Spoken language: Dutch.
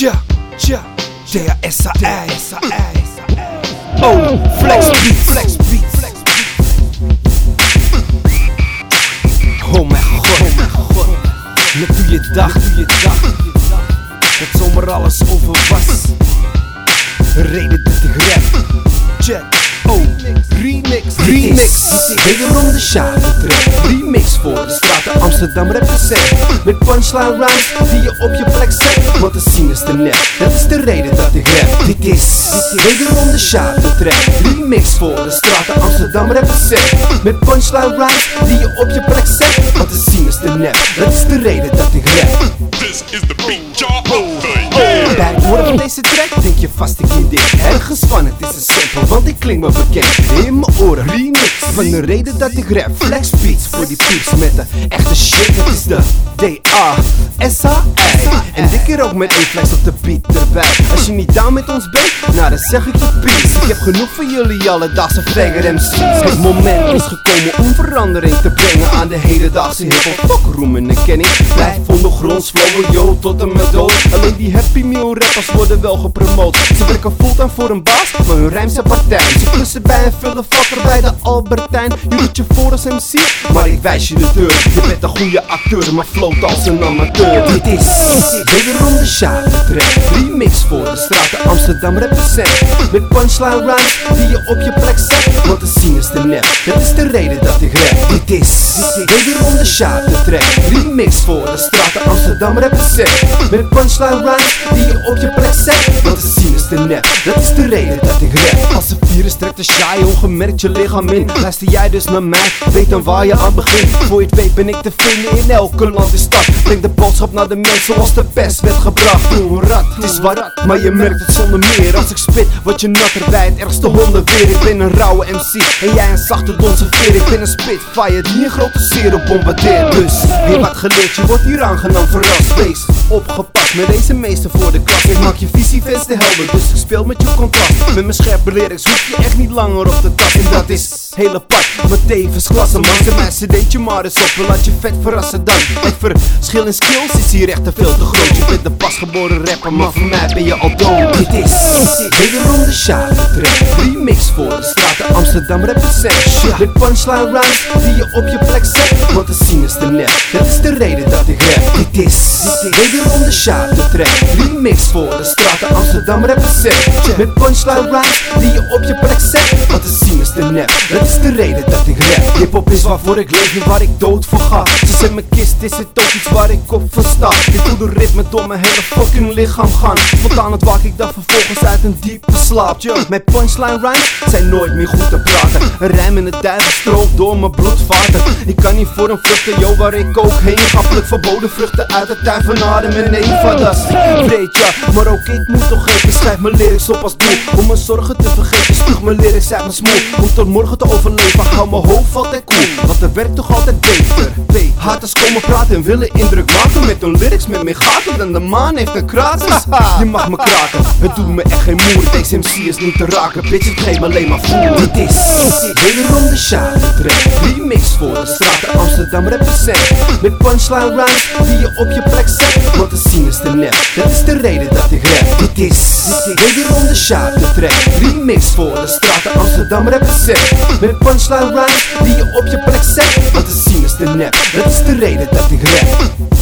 Tja, tja, D-A-S-A-I Oh, flex beat, flex beat Oh mijn god, oh mijn god. Net hoe je dacht, hoe je dacht. Dat zomaar alles over was. Reden dat ik rap. Check, oh, remix, remix. Wederom de Sjaventrek Remix voor de Amsterdam represent Met punchline rhymes die je op je plek zet. Want de scene is te net, dat is de reden dat ik rap. Dit is wederom de Sjaventrek Remix voor de straten Amsterdam represent Met punchline rhymes die je op je plek zet. Want de scene is te net, dat is de reden dat ik rap. This is the beat of the year. bij het horen van deze track denk je vast ik Ergens van het is een sample, want ik klink me bekend. In mijn oren, remix Van de reden dat ik rap, flex beats Voor die peeps met de echte shit Dat is de D-A-S-A-I En dit keer ook met één op de beat erbij. Als je niet down met ons bent, nou dan zeg ik je peace. Ik heb genoeg van jullie alledaagse fagger MC's Het moment is gekomen om verandering te brengen Aan de hedendaagse hiphop Fuck roem en erkenning. Blijf ondergronds flowen, yo, tot en met dood. Alleen die Happy Meal rappers worden wel gepromoot. Ze werken fulltime voor een baas, maar hun rijm zijn partij. Ze klussen bij een vullenvakker bij de Albertijn. Je doet je voor als MC, maar ik wijs je de deur. Je bent een goede acteur, maar float als een amateur Dit is wederom de Sjaventrek Remix voor de straten Amsterdam represent. Met punchline rhymes die je op je plek zet. Want de scene is te net, dat is de reden dat ik rap. Dit is wederom de Sjaventrek Remix voor de straten Amsterdam represent. Met punchline rhymes die je op je plek zet dat is de reden dat ik rap Als een virus trekt de shy ongemerkt je lichaam in. Luister jij dus naar mij, weet dan waar je aan begint. Voor je het weet ben ik te vinden in elke land en stad. Breng de boodschap naar de mensen zoals de pest werd gebracht. Doe rat, is wat, maar je merkt het zonder meer. Als ik spit, word je natter bij het ergste hondenweer Ik ben een rauwe MC en jij een zachte donse veer. Ik ben een spitfire die een grote seer bombardeert. Dus, weer wat geleerd, je wordt hier aangenaam verrast. Wees opgepakt met deze meester voor de klas Ik maak je visie vest te helder, dus ik speel met je contrast Met mijn scherpe lyrics hoef je echt niet langer op de tas En dat is hele pad, maar tevens klasse man. Zet mijn cd'tje maar eens op, laat je vet verrassen dan. Het verschil in skills is hier echt te veel te groot. Je bent de pasgeboren rapper, maar voor mij ben je al dood. Dit is wederom de Sjaventrek Remix voor de straten. Amsterdam represent. Met punchline rhymes die je op je plek zet. Want de scene is te net, dat is de reden dat ik rap. Dit is wederom de Sjaventrek Remix voor de straten. Amsterdam represent. Met punchline rhymes die je op je plek zet. Want de scene net, dat is de reden dat ik rap? Hip-hop is waarvoor ik leef en waar ik dood voor ga Ze zijn mijn kist, is het ook iets waar ik op van sta Ik voel de ritme door mijn hele fucking lichaam gaan. Spontaan het waak ik dan vervolgens uit een diepe slaap. Yeah. Mijn punchline rhymes zijn nooit meer goed te praten. Een rijm in de duivel stroomt door mijn bloedvaten. Ik kan niet voor een vluchten, yo waar ik ook heen ga. Pluk verboden vruchten uit de tuin van Adem en Eva. Dat is maar ook ik moet toch even Schrijf mijn lyrics op als doel. Om mijn zorgen te vergeten Spuug mijn lyrics uit mijn smoel. Om tot morgen te overleven Hou mijn hoofd altijd cool, want er werkt toch altijd beter? Twee haters komen praten en willen indruk maken Met hun lyrics met meer gaten dan de maan heeft een krater Je mag me kraken, het doet me echt geen moer. Deze MC is niet te raken, bitch het geeft me alleen maar voer. Dit is wederom de Sjaventrek Remix voor de straten Amsterdam represent. Met punchline rhymes die je op je plek zet De scene is te net, dat is de reden dat ik rap. Dit is wederom de Sjaventrek Remix voor de straten Amsterdam represent. Met punchline rhymes die je op je plek zet. Want de scene is te net, dat is de reden dat ik rap